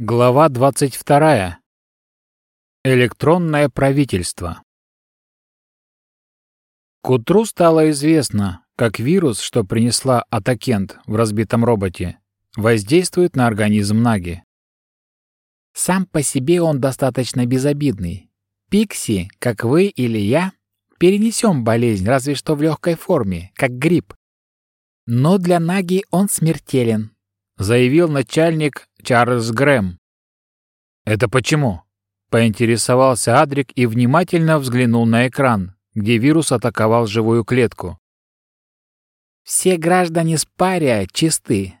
Глава 22. Электронное правительство. К утру стало известно, как вирус, что принесла Атакент в разбитом роботе, воздействует на организм Наги. Сам по себе он достаточно безобидный. Пикси, как вы или я, перенесем болезнь разве что в легкой форме, как грипп. Но для Наги он смертелен, заявил начальник Чарльз Грэм. «Это почему?» — поинтересовался Адрик и внимательно взглянул на экран, где вирус атаковал живую клетку. «Все граждане Спария чисты,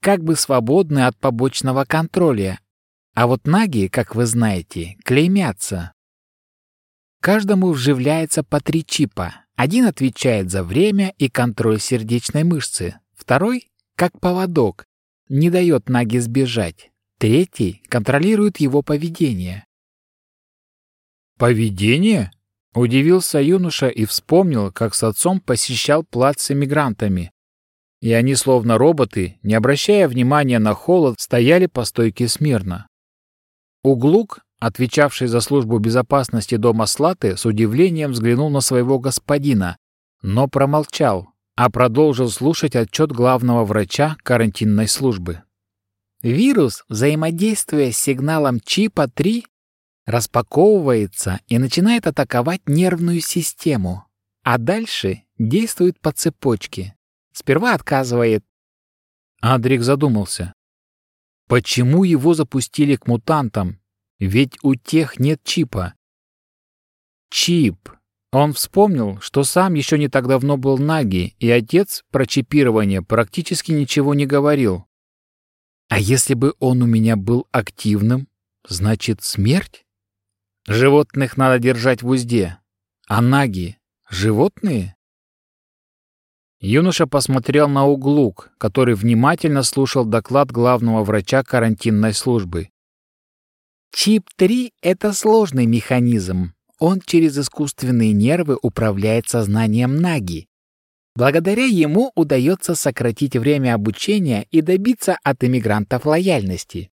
как бы свободны от побочного контроля, а вот наги, как вы знаете, клеймятся. Каждому вживляется по три чипа. Один отвечает за время и контроль сердечной мышцы, второй — как поводок, не дает Наги сбежать. Третий контролирует его поведение. «Поведение?» — удивился юноша и вспомнил, как с отцом посещал плац с эмигрантами. И они, словно роботы, не обращая внимания на холод, стояли по стойке смирно. Углук, отвечавший за службу безопасности дома Слаты, с удивлением взглянул на своего господина, но промолчал, а продолжил слушать отчет главного врача карантинной службы. Вирус, взаимодействуя с сигналом чипа 3, распаковывается и начинает атаковать нервную систему, а дальше действует по цепочке. Сперва отказывает. Адрик задумался. Почему его запустили к мутантам? Ведь у тех нет чипа. Чип он вспомнил, что сам еще не так давно был Наги, и отец про чипирование практически ничего не говорил. А если бы он у меня был активным, значит смерть? Животных надо держать в узде. А Наги — животные? Юноша посмотрел на углук, который внимательно слушал доклад главного врача карантинной службы. Чип-3 — это сложный механизм, он через искусственные нервы управляет сознанием Наги. Благодаря ему удается сократить время обучения и добиться от иммигрантов лояльности.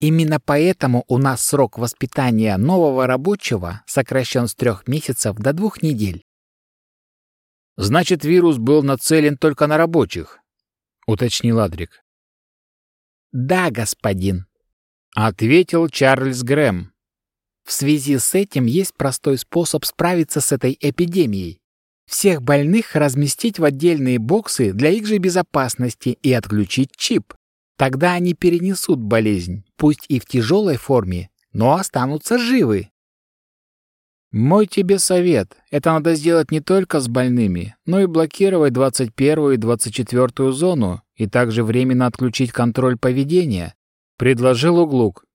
Именно поэтому у нас срок воспитания нового рабочего сокращен с трех месяцев до двух недель. «Значит, вирус был нацелен только на рабочих», — уточнил Адрик. «Да, господин», — ответил Чарльз Грэм, в связи с этим есть простой способ справиться с этой эпидемией. Всех больных разместить в отдельные боксы для их же безопасности и отключить чип. Тогда они перенесут болезнь, пусть и в тяжелой форме, но останутся живы. Мой тебе совет. Это надо сделать не только с больными, но и блокировать 21 и 24 зону и также временно отключить контроль поведения, предложил Углук.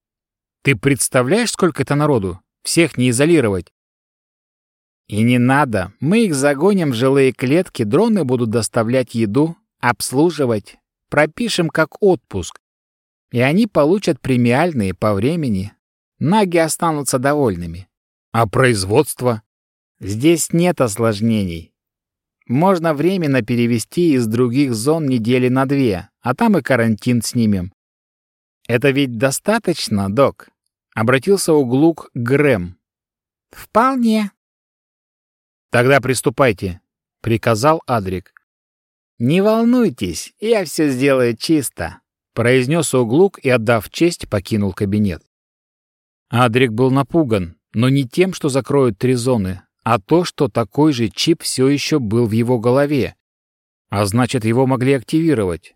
Ты представляешь, сколько это народу? Всех не изолировать. И не надо. Мы их загоним в жилые клетки, дроны будут доставлять еду, обслуживать. Пропишем как отпуск. И они получат премиальные по времени. Наги останутся довольными. А производство? Здесь нет осложнений. Можно временно перевести из других зон недели на две, а там и карантин снимем. Это ведь достаточно, док? Обратился углук Грэм. Вполне. Тогда приступайте, приказал Адрик. Не волнуйтесь, я все сделаю чисто, произнес углук и, отдав честь, покинул кабинет. Адрик был напуган, но не тем, что закроют три зоны, а то, что такой же чип все еще был в его голове, а значит, его могли активировать.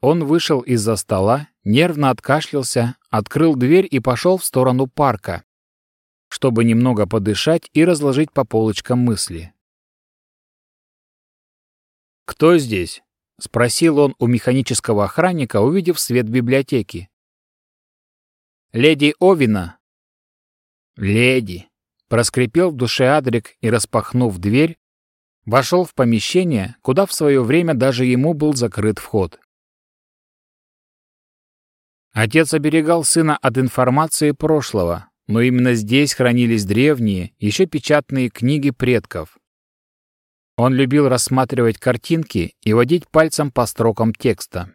Он вышел из-за стола, нервно откашлялся, открыл дверь и пошел в сторону парка, чтобы немного подышать и разложить по полочкам мысли. «Кто здесь?» — спросил он у механического охранника, увидев свет библиотеки. «Леди Овина». «Леди», — проскрипел в душе Адрик и, распахнув дверь, вошел в помещение, куда в свое время даже ему был закрыт вход. Отец оберегал сына от информации прошлого, но именно здесь хранились древние, еще печатные книги предков. Он любил рассматривать картинки и водить пальцем по строкам текста.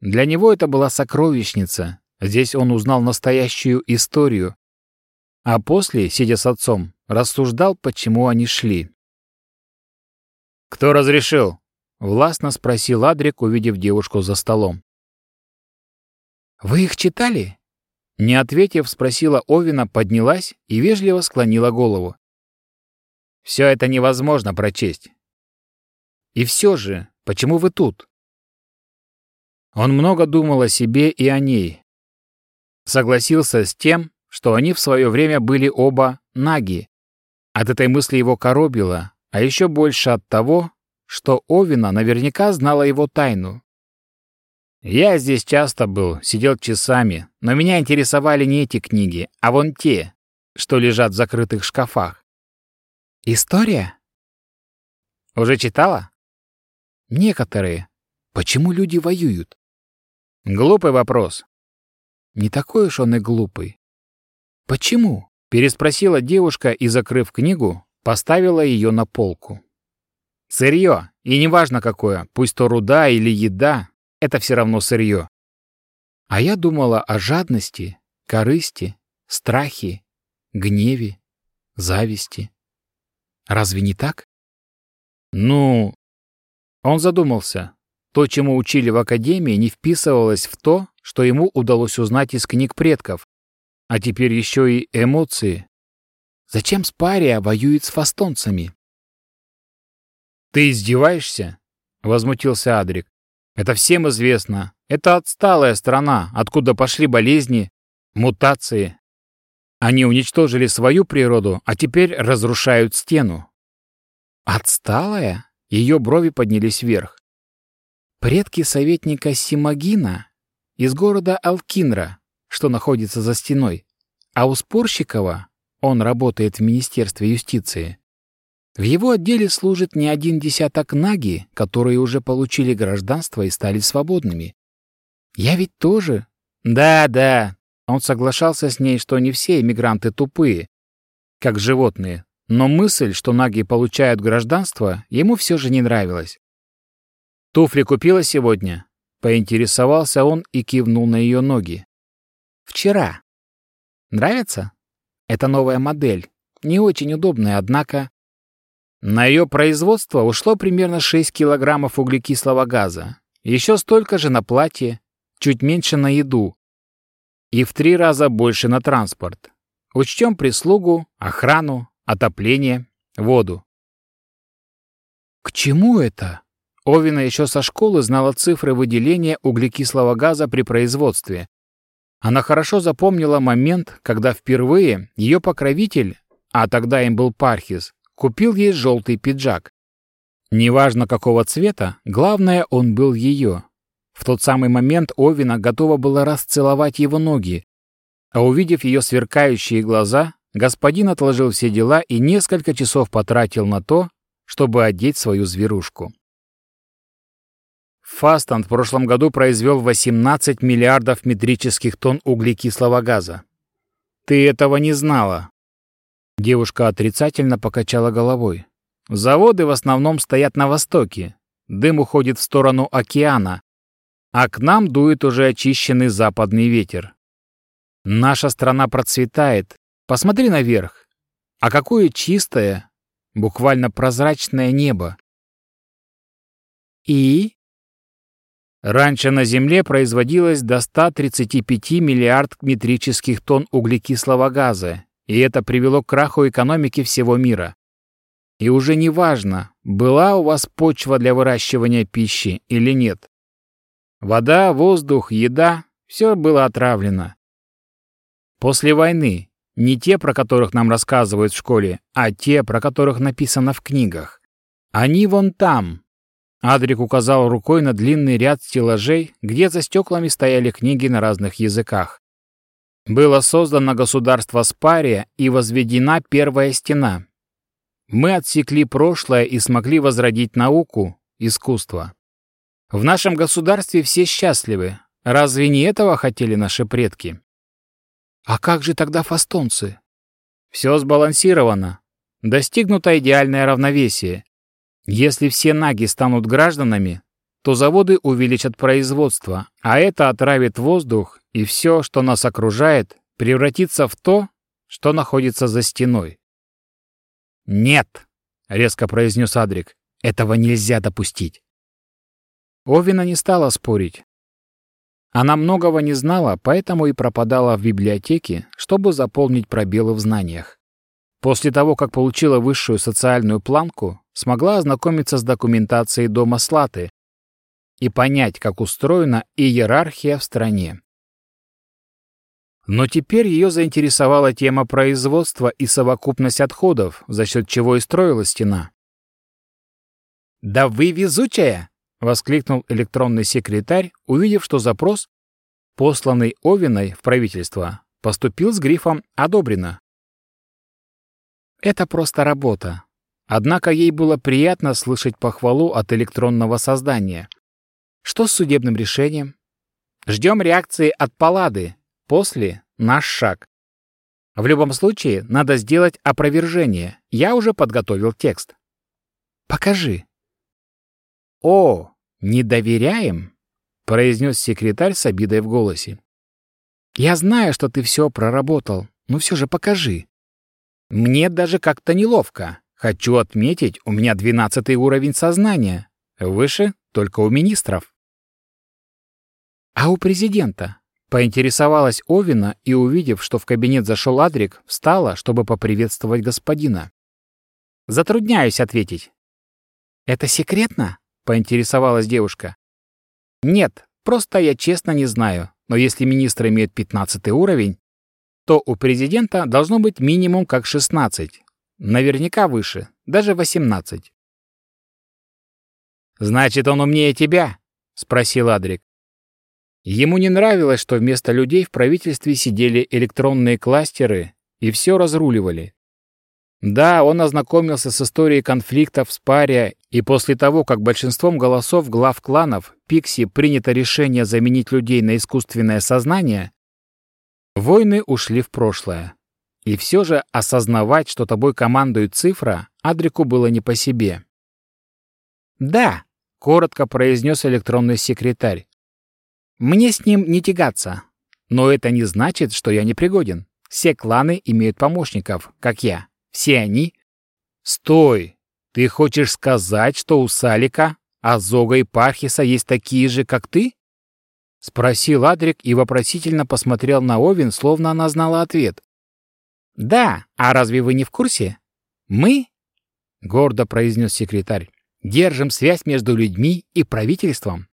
Для него это была сокровищница, Здесь он узнал настоящую историю. А после, сидя с отцом, рассуждал, почему они шли. «Кто разрешил?» — властно спросил Адрик, увидев девушку за столом. «Вы их читали?» Не ответив, спросила Овина, поднялась и вежливо склонила голову. «Все это невозможно прочесть». «И все же, почему вы тут?» Он много думал о себе и о ней. Согласился с тем, что они в свое время были оба наги. От этой мысли его коробило, а еще больше от того, что Овина наверняка знала его тайну. Я здесь часто был, сидел часами, но меня интересовали не эти книги, а вон те, что лежат в закрытых шкафах. История? Уже читала? Некоторые. Почему люди воюют? Глупый вопрос. Не такой уж он и глупый. Почему? Переспросила девушка и, закрыв книгу, поставила ее на полку. Сырье, и неважно какое, пусть то руда или еда, это все равно сырье. А я думала о жадности, корысти, страхе, гневе, зависти. Разве не так? Ну, он задумался. То, чему учили в академии, не вписывалось в то, что ему удалось узнать из книг предков. А теперь еще и эмоции. Зачем Спария воюет с фастонцами? «Ты издеваешься?» — возмутился Адрик. Это всем известно. Это отсталая страна, откуда пошли болезни, мутации. Они уничтожили свою природу, а теперь разрушают стену. Отсталая? Ее брови поднялись вверх. Предки советника Симагина из города Алкинра, что находится за стеной, а у Спорщикова, он работает в Министерстве юстиции, в его отделе служит не один десяток наги, которые уже получили гражданство и стали свободными. Я ведь тоже. Да, да. Он соглашался с ней, что не все иммигранты тупые, как животные. Но мысль, что наги получают гражданство, ему все же не нравилась. «Туфли купила сегодня?» Поинтересовался он и кивнул на ее ноги. «Вчера. Нравится? Это новая модель. Не очень удобная, однако на ее производство ушло примерно 6 килограммов углекислого газа, еще столько же на платье, чуть меньше на еду и в три раза больше на транспорт. Учтем прислугу, охрану, отопление, воду. К чему это? Овина еще со школы знала цифры выделения углекислого газа при производстве. Она хорошо запомнила момент, когда впервые ее покровитель, а тогда им был Пархис, купил ей желтый пиджак. Неважно какого цвета, главное, он был ее. В тот самый момент Овина готова была расцеловать его ноги, а увидев ее сверкающие глаза, господин отложил все дела и несколько часов потратил на то, чтобы одеть свою зверушку. Фастон в прошлом году произвел 18 миллиардов метрических тонн углекислого газа. Ты этого не знала, Девушка отрицательно покачала головой. Заводы в основном стоят на востоке. Дым уходит в сторону океана, а к нам дует уже очищенный западный ветер. Наша страна процветает. Посмотри наверх. А какое чистое, буквально прозрачное небо. И? Раньше на Земле производилось до 135 миллиард метрических тонн углекислого газа, и это привело к краху экономики всего мира. И уже не важно, была у вас почва для выращивания пищи или нет. Вода, воздух, еда — все было отравлено. После войны не те, про которых нам рассказывают в школе, а те, про которых написано в книгах. Они вон там. Адрик указал рукой на длинный ряд стеллажей, где за стеклами стояли книги на разных языках. Было создано государство Спария и возведена первая стена. Мы отсекли прошлое и смогли возродить науку, искусство. В нашем государстве все счастливы. Разве не этого хотели наши предки? А как же тогда фастонцы? Все сбалансировано. Достигнуто идеальное равновесие. Если все наги станут гражданами, то заводы увеличат производство, а это отравит воздух и все, что нас окружает, превратится в то, что находится за стеной. «Нет!» — резко произнес Адрик. «Этого нельзя допустить!» Овина не стала спорить. Она многого не знала, поэтому и пропадала в библиотеке, чтобы заполнить пробелы в знаниях. После того, как получила высшую социальную планку, смогла ознакомиться с документацией дома Слаты и понять, как устроена иерархия в стране. Но теперь ее заинтересовала тема производства и совокупность отходов, за счет чего и строилась стена. «Да вы везучая!» — воскликнул электронный секретарь, увидев, что запрос, посланный Овиной в правительство, поступил с грифом «Одобрено». Это просто работа. Однако ей было приятно слышать похвалу от электронного создания. Что с судебным решением? Ждем реакции от Паллады, После — наш шаг. В любом случае, надо сделать опровержение. Я уже подготовил текст. Покажи. О, не доверяем? произнес секретарь с обидой в голосе. Я знаю, что ты все проработал, но все же покажи. Мне даже как-то неловко. Хочу отметить, у меня двенадцатый уровень сознания. Выше только у министров. А у президента? Поинтересовалась Овина и, увидев, что в кабинет зашел Адрик, встала, чтобы поприветствовать господина. «Затрудняюсь ответить». «Это секретно?» — поинтересовалась девушка. «Нет, просто я честно не знаю, но если министр имеет пятнадцатый уровень, то у президента должно быть минимум как шестнадцать, Наверняка выше, даже восемнадцать. «Значит, он умнее тебя?» — спросил Адрик. Ему не нравилось, что вместо людей в правительстве сидели электронные кластеры и все разруливали. Да, он ознакомился с историей конфликтов с паре, и после того, как большинством голосов глав кланов Пикси принято решение заменить людей на искусственное сознание, войны ушли в прошлое. И все же осознавать, что тобой командует цифра, Адрику было не по себе. «Да», — коротко произнес электронный секретарь, мне с ним не тягаться. Но это не значит, что я непригоден. Все кланы имеют помощников, как я. Все они... Стой! Ты хочешь сказать, что у Салика, Азога и Пархиса есть такие же, как ты? Спросил Адрик и вопросительно посмотрел на Овен, словно она знала ответ. «Да, а разве вы не в курсе? Мы, — гордо произнес секретарь, — держим связь между людьми и правительством.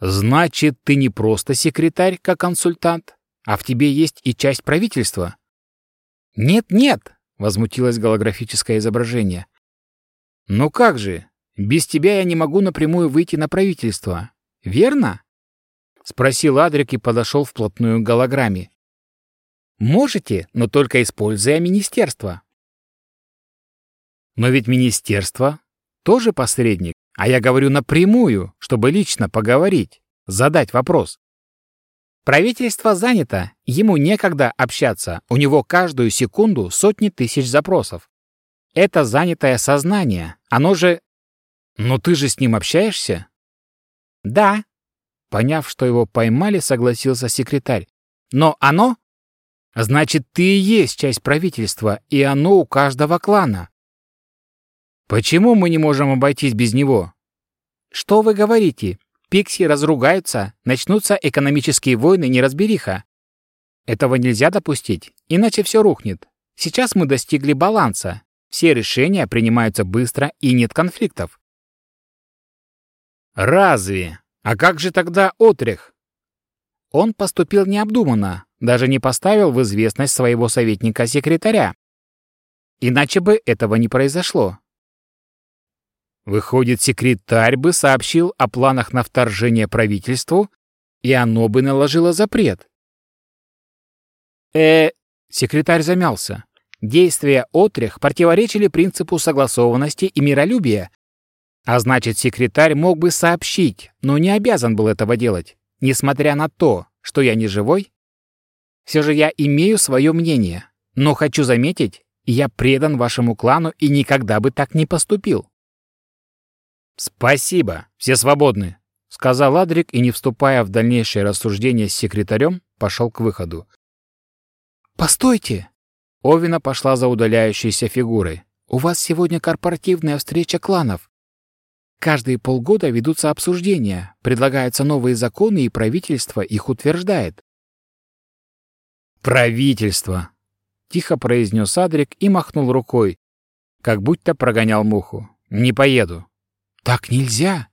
Значит, ты не просто секретарь, как консультант, а в тебе есть и часть правительства? Нет-нет, возмутилось голографическое изображение. Ну как же? Без тебя я не могу напрямую выйти на правительство. Верно? Спросил Адрик и подошел вплотную к голограмме. Можете, но только используя министерство. Но ведь министерство тоже посредник. А я говорю напрямую, чтобы лично поговорить, задать вопрос. Правительство занято, ему некогда общаться, у него каждую секунду сотни тысяч запросов. Это занятое сознание, оно же... Но ты же с ним общаешься? Да. Поняв, что его поймали, согласился секретарь. Но оно... Значит, ты и есть часть правительства, и оно у каждого клана. Почему мы не можем обойтись без него? Что вы говорите? Пикси разругаются, начнутся экономические войны, неразбериха. Этого нельзя допустить, иначе все рухнет. Сейчас мы достигли баланса. Все решения принимаются быстро и нет конфликтов. Разве? А как же тогда Отрех? Он поступил необдуманно, даже не поставил в известность своего советника-секретаря. Иначе бы этого не произошло. Выходит, секретарь бы сообщил о планах на вторжение правительству, и оно бы наложило запрет. э секретарь замялся. Действия Отрех противоречили принципу согласованности и миролюбия. А значит, секретарь мог бы сообщить, но не обязан был этого делать, несмотря на то, что я не живой. Все же я имею свое мнение, но хочу заметить, я предан вашему клану и никогда бы так не поступил. «Спасибо, все свободны», — сказал Адрик и, не вступая в дальнейшее рассуждение с секретарем, пошел к выходу. «Постойте!» Овина пошла за удаляющейся фигурой. «У вас сегодня корпоративная встреча кланов. Каждые полгода ведутся обсуждения, предлагаются новые законы, и правительство их утверждает». «Правительство!» — тихо произнес Адрик и махнул рукой, как будто прогонял муху. «Не поеду». «Так нельзя!»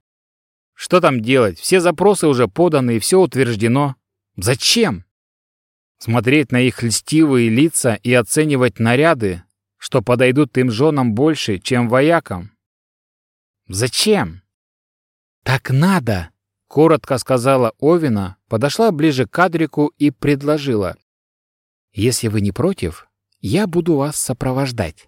«Что там делать? Все запросы уже поданы и все утверждено. Зачем?» Смотреть на их льстивые лица и оценивать наряды, что подойдут им женам больше, чем воякам. «Зачем?» «Так надо!» — коротко сказала Овина, подошла ближе к Адрику и предложила. «Если вы не против, я буду вас сопровождать».